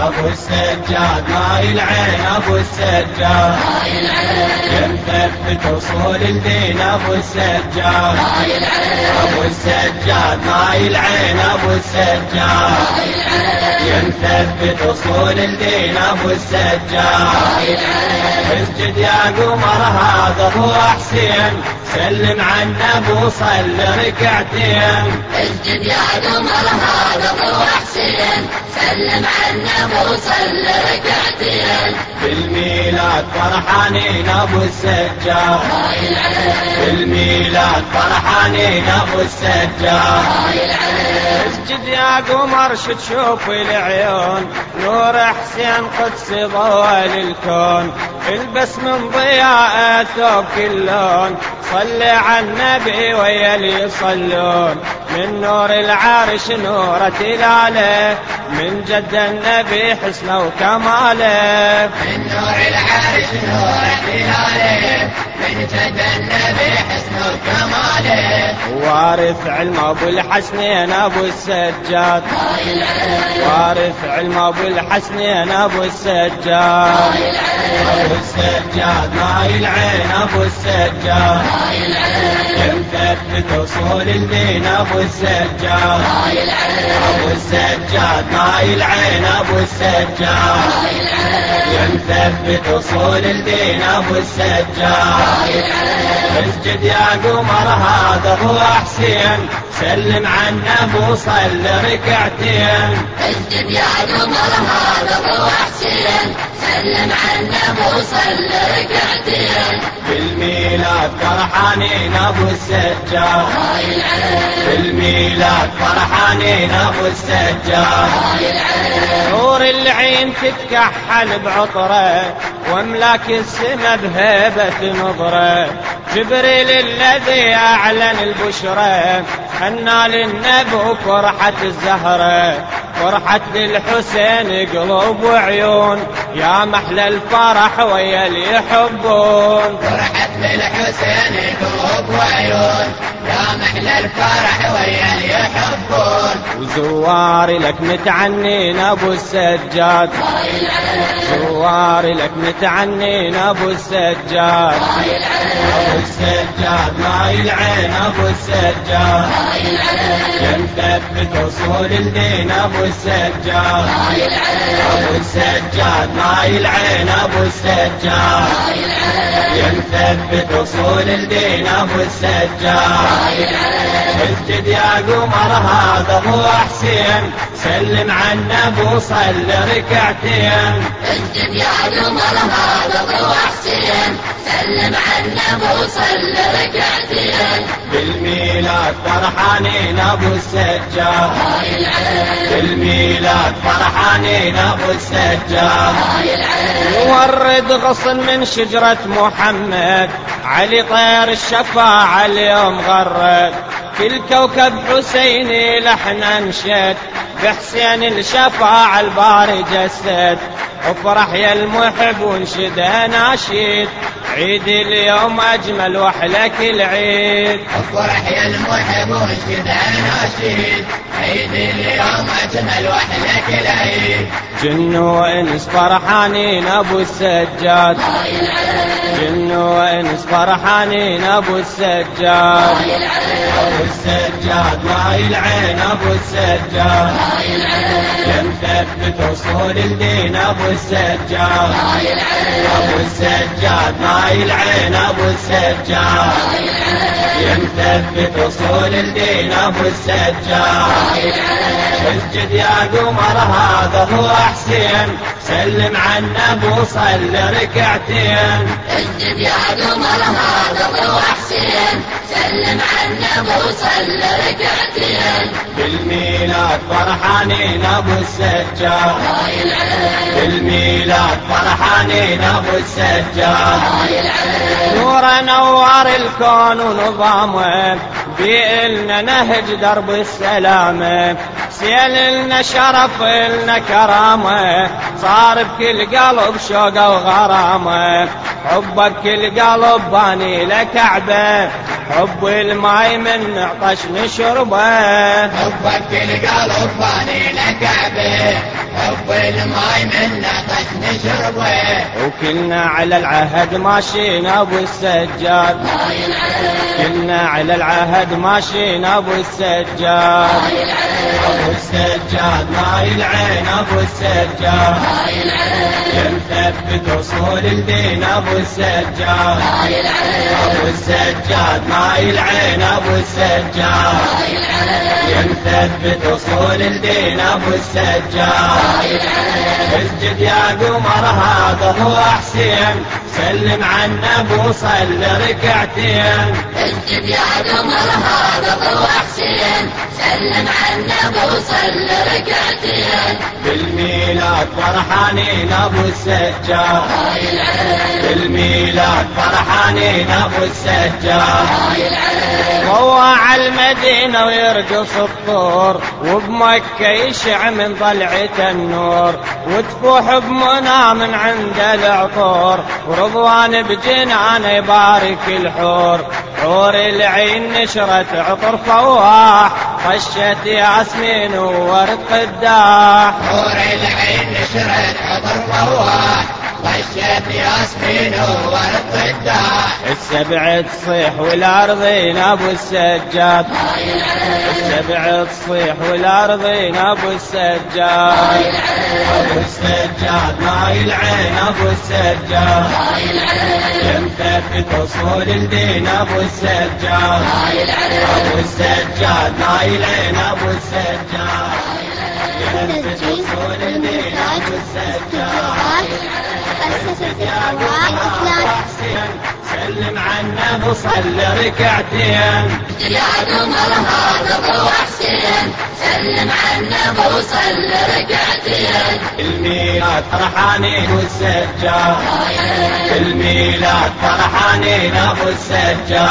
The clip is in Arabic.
أبو السجاد ماي العين أبو السجاد يمثبت أصول الدين أبو السجاد أبو السجاد ماي العين أبو السجاد يمثبت أصول الدين أبو السجاد اسجد يا قمر هذا هو حسين سلم عن أبو صل ركعتين. اسجد يا قمر هذا هو حسين سلم عن ابو صل ركعتين. بالميلاد فرحانين ابو السجاد بالميلاد فرحانين ابو السجاد اسجد يا قمر شو تشوف العيون. نور حسين قدس ضوى للكون البس من ضياء ثوب كل لون صلي على النبي ويا اللي يصلون. من نور العرش نور تلاله من جد النبي حسنه وكماله. من نور العرش نور تلاله وارث علم ابو الحسنين ابو السجاد. وارث علم ابو الحسنين ابو السجاد. ابو السجاد ماي العين ابو السجاد. يمثبت وصول الدين ابو السجاد. ابو السجاد ماي العين ابو السجاد. يمثبت وصول الدين أبو السجاد. اسجد يا قمر هذا هو حسين سلم عن ابو صل ركعتين اسجد يا قمر هذا هو حسين سلم عن ابو صل ركعتين بالميلاد فرحانين أبو السجاد. بالميلاد فرحانين أبو السجاد. نور العين تتكحل بعطره واملاك السما بهيبة نظرة. جبريل الذي أعلن البشرى حنا للنبي فرحة الزهرة. فرحة للحسين قلوب وعيون يا محلى الفرح ويا اللي يحبون. فرحة للحسين قلوب وعيون يا محلى الفرح ويا اللي يحبون. وزوار لك متعنين أبو السجاد. زوار لك متعنين أبو السجاد. أبو السجاد ماي العين أبو السجاد. يمثبت وصول الدين أبو السجاد. أبو السجاد ماي العين أبو السجاد. يمثبت وصول الدين أبو السجاد. اسجد يا قمر هذا هو حسين سلم عن أبو صل ركعتين. اسجد يا قمر هذا هو حسين سلم عن أبو صل ركعتين. بالميلاد فرحانين ابو السجاد بالميلاد فرحانين ابو السجاد يورد غصن من شجرة محمد. علي طير الشفاعة اليوم غرد. كل كوكب حسيني لحن انشد. بحسين الشفاعة الباري جسد. افرح يا المحب وانشد ناشد عيد اليوم أجمل وأحلى كل عيد. أفرح يا المحب وانشد ناشد عيد اليوم أجمل وأحلى كل عيد. جن وانس فرحانين أبو السجاد. جن وانس فرحانين أبو السجاد. أبو السجاد ماي العين أبو السجاد. يمثبت أصول الدين أبو السجاد. أبو السجاد ماي العين أبو السجاد. يمثبت وصول الدين أبو السجاد. اسجد يا قمر هذا هو حسين سلم عن أبو صل ركعتين. اسجد يا قمر هذا هو حسين سلم عن أبو بالميلاد فرحانين ابو السجاد. بالميلاد فرحانين ابو السجاد. نور نوار الكون ونظامه بيلنا نهج درب السلامة سيل لنا شرف لنا كرامة صار بكل قلب شوقه وغرامة حبك كل قلب باني لكعبة حب الماي من عطش نشربه. حبك كل قلب باني لكعبة من نشربه وكلنا على العهد ماشينا أبو السجاد. كلنا على العهد ماشينا أبو السجاد. أبو السجاد ماي العين أبو السجاد ماي العهد ينثبت أصول الدين أبو السجاد ماي العهد أبو السجاد ماي العين أبو السجاد ماي العهد ينثبت أصول الدين أبو السجاد اسجد يا قمر هذا هو حسين سلم عنا أبو صل ركعتين. اسجد يا قمر هذا ضوء حسين سلم عنا بوصل ركعتين بالميلاد فرحانين أبو السجاد. ماي بالميلاد فرحانين ابو السجاد. روع المدينة ويرقص الطور وبمكة يشع من ضلعة النور. وتفوح بمنى من عند العطور ورضوان بجنانه يبارك الحور. حور العين نشرت عطر فواح خشت ياسمين وورد قداح حور العين نشرت عطر رواح طشت ياسمين وورد قداح السبع تصيح والأرضين أبو السجاد. السبع تصيح والأرضين أبو السجاد. أبو السجاد ماي العين أبو السجاد. يمثبت اصول الدين أبو السجاد. أبو السجاد ماي العين أبو السجاد. يمثبت اصول الدين أبو السجاد. سلم عنا وصل ركعتين يا قمر هذا ضوء حسين سلم عنا بوصل ركعتين الميلاد فرحانين العهد الميلاد فرحانين ابو العهد